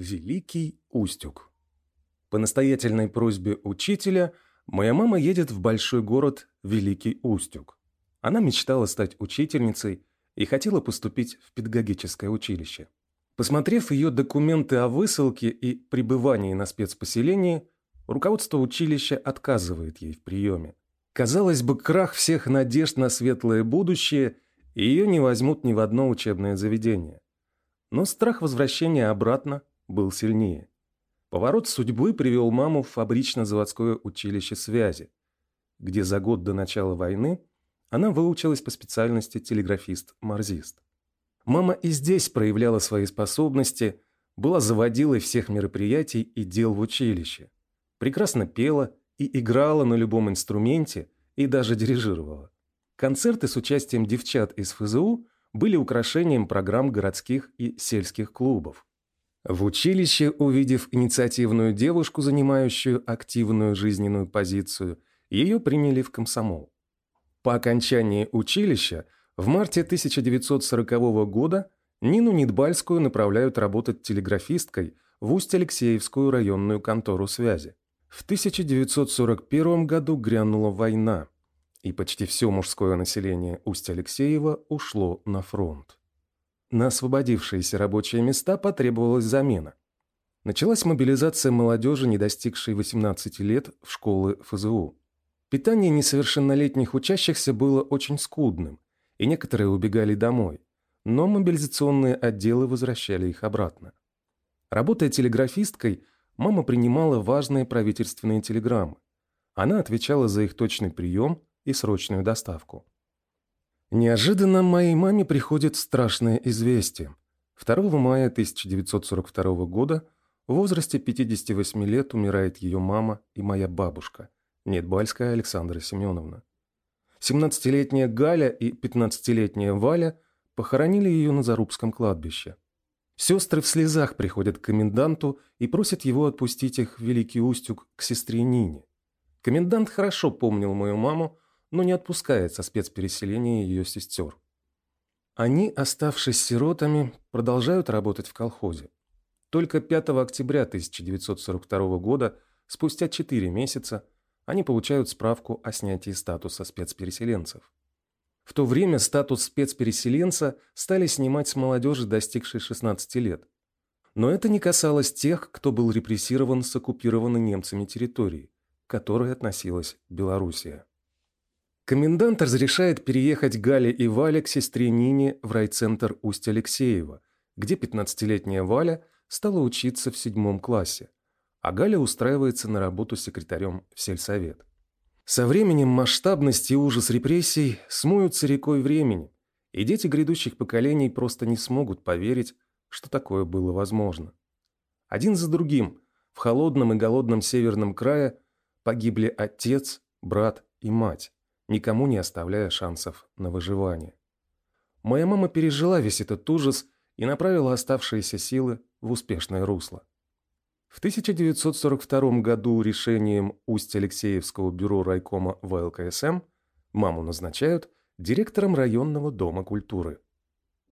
Великий Устюг. По настоятельной просьбе учителя моя мама едет в большой город Великий Устюг. Она мечтала стать учительницей и хотела поступить в педагогическое училище. Посмотрев ее документы о высылке и пребывании на спецпоселении, руководство училища отказывает ей в приеме. Казалось бы, крах всех надежд на светлое будущее, и ее не возьмут ни в одно учебное заведение. Но страх возвращения обратно был сильнее. Поворот судьбы привел маму в фабрично-заводское училище связи, где за год до начала войны она выучилась по специальности телеграфист-марзист. Мама и здесь проявляла свои способности, была заводилой всех мероприятий и дел в училище. Прекрасно пела и играла на любом инструменте и даже дирижировала. Концерты с участием девчат из ФЗУ были украшением программ городских и сельских клубов. В училище, увидев инициативную девушку, занимающую активную жизненную позицию, ее приняли в комсомол. По окончании училища в марте 1940 года Нину Нидбальскую направляют работать телеграфисткой в Усть-Алексеевскую районную контору связи. В 1941 году грянула война, и почти все мужское население Усть-Алексеева ушло на фронт. На освободившиеся рабочие места потребовалась замена. Началась мобилизация молодежи, не достигшей 18 лет, в школы ФЗУ. Питание несовершеннолетних учащихся было очень скудным, и некоторые убегали домой, но мобилизационные отделы возвращали их обратно. Работая телеграфисткой, мама принимала важные правительственные телеграммы. Она отвечала за их точный прием и срочную доставку. Неожиданно моей маме приходит страшное известие. 2 мая 1942 года в возрасте 58 лет умирает ее мама и моя бабушка, Недбальская Александра Семеновна. 17-летняя Галя и 15-летняя Валя похоронили ее на Зарубском кладбище. Сестры в слезах приходят к коменданту и просят его отпустить их в Великий Устюг к сестре Нине. Комендант хорошо помнил мою маму, но не отпускает со спецпереселения ее сестер. Они, оставшись сиротами, продолжают работать в колхозе. Только 5 октября 1942 года, спустя 4 месяца, они получают справку о снятии статуса спецпереселенцев. В то время статус спецпереселенца стали снимать с молодежи, достигшей 16 лет. Но это не касалось тех, кто был репрессирован с оккупированной немцами территории, к которой относилась Белоруссия. Комендант разрешает переехать Гале и Вале к сестре Нине в райцентр Усть-Алексеева, где 15-летняя Валя стала учиться в седьмом классе, а Галя устраивается на работу секретарем в сельсовет. Со временем масштабность и ужас репрессий смоются рекой времени, и дети грядущих поколений просто не смогут поверить, что такое было возможно. Один за другим в холодном и голодном северном крае погибли отец, брат и мать, никому не оставляя шансов на выживание. Моя мама пережила весь этот ужас и направила оставшиеся силы в успешное русло. В 1942 году решением Усть-Алексеевского бюро райкома ВЛКСМ маму назначают директором районного дома культуры.